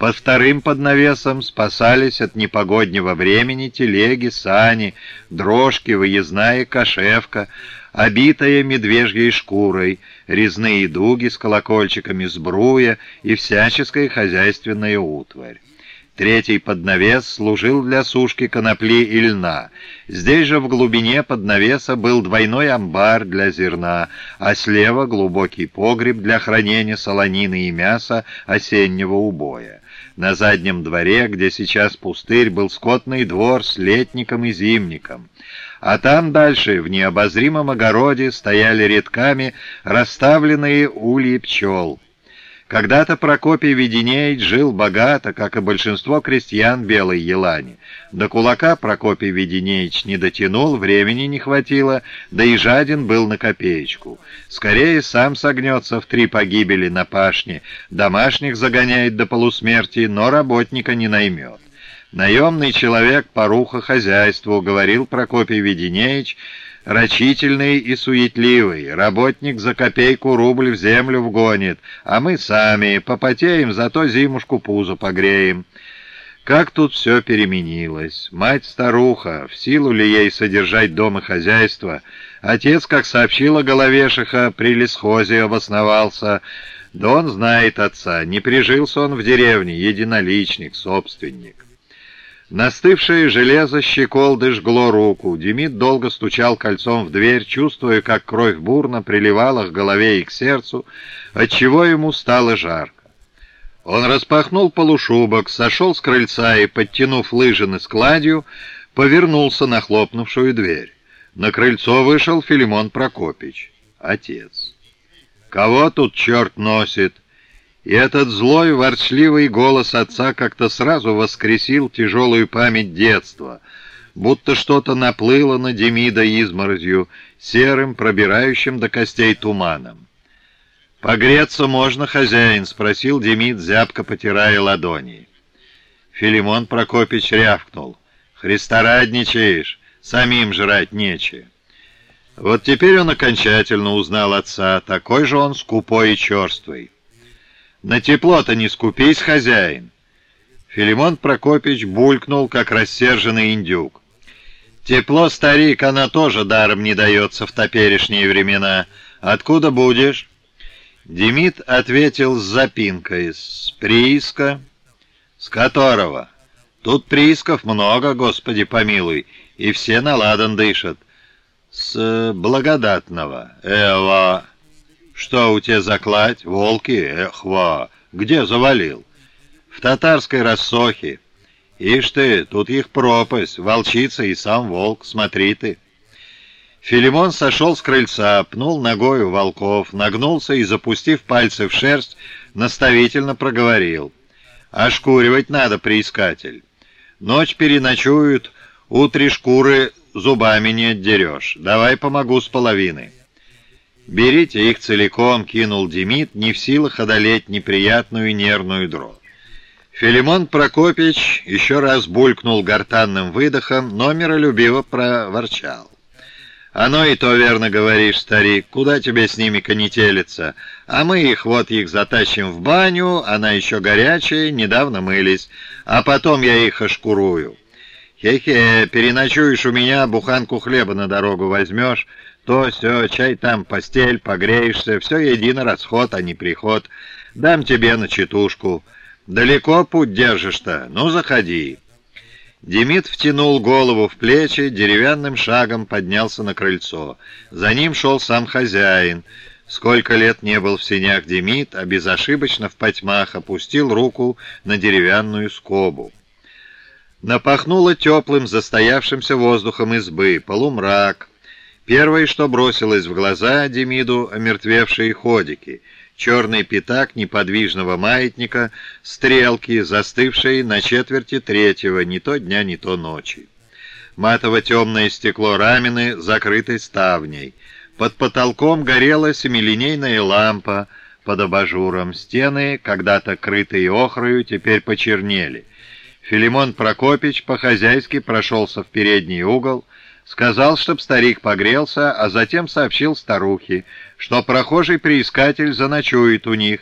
Под вторым под навесом спасались от непогоднего времени телеги, сани, дрожки, выездная кошевка, обитая медвежьей шкурой, резные дуги с колокольчиками сбруя и всяческая хозяйственная утварь. Третий поднавес служил для сушки конопли и льна. Здесь же в глубине поднавеса был двойной амбар для зерна, а слева глубокий погреб для хранения солонины и мяса осеннего убоя. На заднем дворе, где сейчас пустырь, был скотный двор с летником и зимником. А там дальше, в необозримом огороде, стояли редками расставленные ульи пчел. Когда-то Прокопий Веденеич жил богато, как и большинство крестьян Белой Елани. До кулака Прокопий Веденеич не дотянул, времени не хватило, да и жаден был на копеечку. Скорее сам согнется в три погибели на пашне, домашних загоняет до полусмерти, но работника не наймет. «Наемный человек, поруха хозяйству», — говорил Прокопий Веденеич, — рачительный и суетливый, работник за копейку рубль в землю вгонит, а мы сами попотеем, зато зимушку пузо погреем. Как тут все переменилось. Мать-старуха, в силу ли ей содержать дом и хозяйство? Отец, как сообщила Головешиха, при лесхозе обосновался. Да он знает отца, не прижился он в деревне, единоличник, собственник. Настывшее железо щеколды жгло руку. Демид долго стучал кольцом в дверь, чувствуя, как кровь бурно приливала к голове и к сердцу, отчего ему стало жарко. Он распахнул полушубок, сошел с крыльца и, подтянув лыжи на складью, повернулся на хлопнувшую дверь. На крыльцо вышел Филимон Прокопич, отец. «Кого тут черт носит?» И этот злой, ворчливый голос отца как-то сразу воскресил тяжелую память детства, будто что-то наплыло на Демида изморозью, серым, пробирающим до костей туманом. «Погреться можно, хозяин?» — спросил Демид, зябко потирая ладони. Филимон Прокопич рявкнул. «Христорадничаешь, самим жрать нечего». Вот теперь он окончательно узнал отца, такой же он скупой и черствый. На тепло-то не скупись, хозяин. Филимон Прокопич булькнул, как рассерженный индюк. Тепло, старик, она тоже даром не дается в топерешние времена. Откуда будешь? Демид ответил с запинкой. С прииска. С которого? Тут приисков много, господи помилуй, и все на ладан дышат. С благодатного. Эва... «Что у тебя за кладь? Волки? Эхва! Где завалил?» «В татарской рассохе. Ишь ты, тут их пропасть, волчица и сам волк, смотри ты». Филимон сошел с крыльца, пнул ногою волков, нагнулся и, запустив пальцы в шерсть, наставительно проговорил. «Ошкуривать надо, приискатель. Ночь переночуют, утре шкуры зубами не отдерешь. Давай помогу с половины». «Берите их целиком», — кинул Демид, не в силах одолеть неприятную нервную дрожь. Филимон Прокопич еще раз булькнул гортанным выдохом, но миролюбиво проворчал. «Оно и то верно говоришь, старик, куда тебе с ними конетелиться? А мы их вот их затащим в баню, она еще горячая, недавно мылись, а потом я их ошкурую. Хе-хе, переночуешь у меня, буханку хлеба на дорогу возьмешь, то все, чай там, постель, погреешься, все едино расход, а не приход. Дам тебе на читушку. Далеко путь держишь-то? Ну, заходи». Демид втянул голову в плечи, деревянным шагом поднялся на крыльцо. За ним шел сам хозяин. Сколько лет не был в сенях Демид, а безошибочно в потьмах опустил руку на деревянную скобу. Напахнуло теплым, застоявшимся воздухом избы, полумрак, Первое, что бросилось в глаза Демиду, омертвевшие ходики, черный пятак неподвижного маятника, стрелки, застывшие на четверти третьего, не то дня, не то ночи. Матово-темное стекло рамины, закрытой ставней. Под потолком горела семилинейная лампа, под абажуром стены, когда-то крытые охрою, теперь почернели. Филимон Прокопич по-хозяйски прошелся в передний угол, Сказал, чтоб старик погрелся, а затем сообщил старухе, что прохожий приискатель заночует у них,